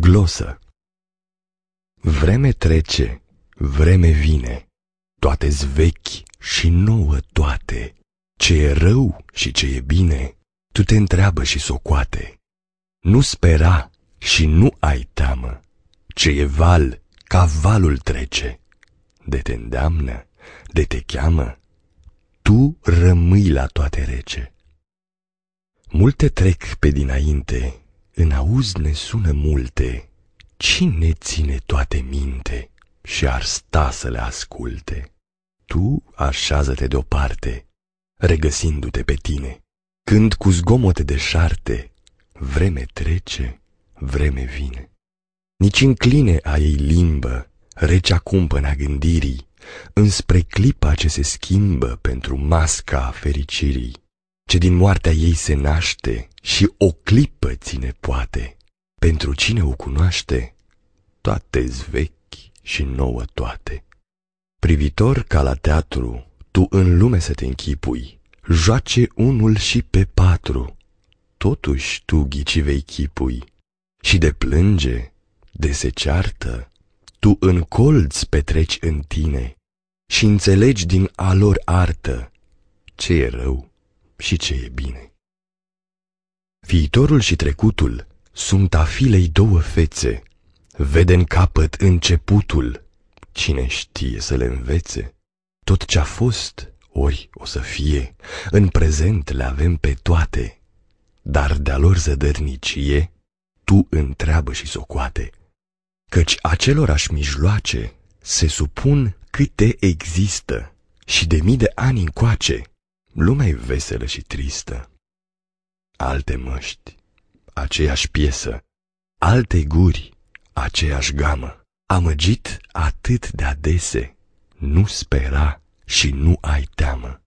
Glosă Vreme trece, vreme vine, toate-s vechi și nouă toate. Ce e rău și ce e bine, tu te întreabă și socoate. Nu spera și nu ai teamă, ce e val, ca valul trece. De te îndeamnă, de te cheamă, tu rămâi la toate rece. Multe trec pe dinainte, în auz ne sună multe, cine ține toate minte și ar sta să le asculte? Tu așează-te deoparte, regăsindu-te pe tine, când cu zgomote de șarte, vreme trece, vreme vine. Nici încline a ei limbă, rece cumpăna gândirii, înspre clipa ce se schimbă pentru masca fericirii, ce din moartea ei se naște și o clipă ține poate. Pentru cine o cunoaște, toate-s vechi și nouă toate. Privitor ca la teatru, tu în lume să te închipui, joace unul și pe patru, totuși tu ghici vei chipui, și de plânge, de se ceartă, tu în colț petreci în tine și înțelegi din alor artă ce e rău și ce e bine. Viitorul și trecutul sunt a filei două fețe, vede în capăt începutul, cine știe să le învețe. Tot ce-a fost, ori o să fie, în prezent le avem pe toate, dar de-a lor zădărnicie, tu întreabă și socoate, căci acelorași mijloace se supun câte există și de mii de ani încoace, lumea e veselă și tristă. Alte măști, aceeași piesă, alte guri, aceeași gamă, amăgit atât de adese, nu spera și nu ai teamă.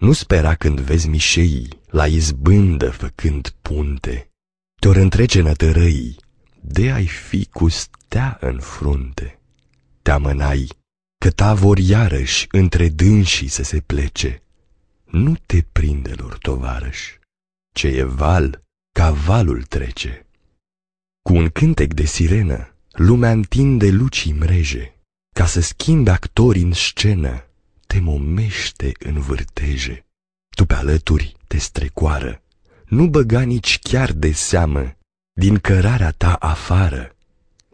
Nu spera când vezi mișeii la izbândă făcând punte, te-or întrece nătărăii, de ai fi cu stea în frunte. Te amânai că ta vor iarăși între dânsii să se plece. Nu te prinde lor, tovarăș, ce e val, ca valul trece. Cu un cântec de sirenă, lumea întinde lucii mreje, ca să schimbe actori în scenă, te momește în vârteje. Tu pe alături te strecoară, nu băga nici chiar de seamă, din cărarea ta afară,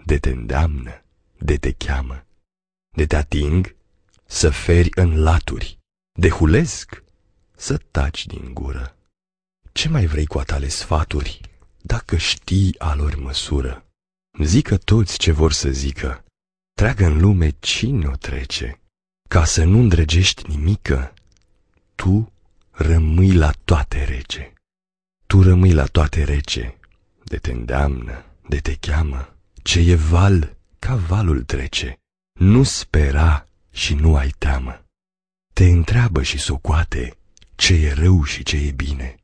de te îndeamnă, de te cheamă, de te ating, să feri în laturi, de hulesc, să taci din gură. Ce mai vrei cu atale sfaturi, dacă știi a lor măsură? Zică toți ce vor să zică, treagă în lume cine o trece, ca să nu îndrăgești nimică, tu rămâi la toate rece. Tu rămâi la toate rece, de te îndeamnă, de te cheamă, ce e val, ca valul trece, nu spera și nu ai teamă. Te întreabă și socoate ce e rău și ce e bine,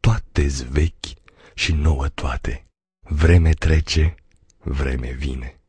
toate-s vechi și nouă toate, vreme trece, vreme vine.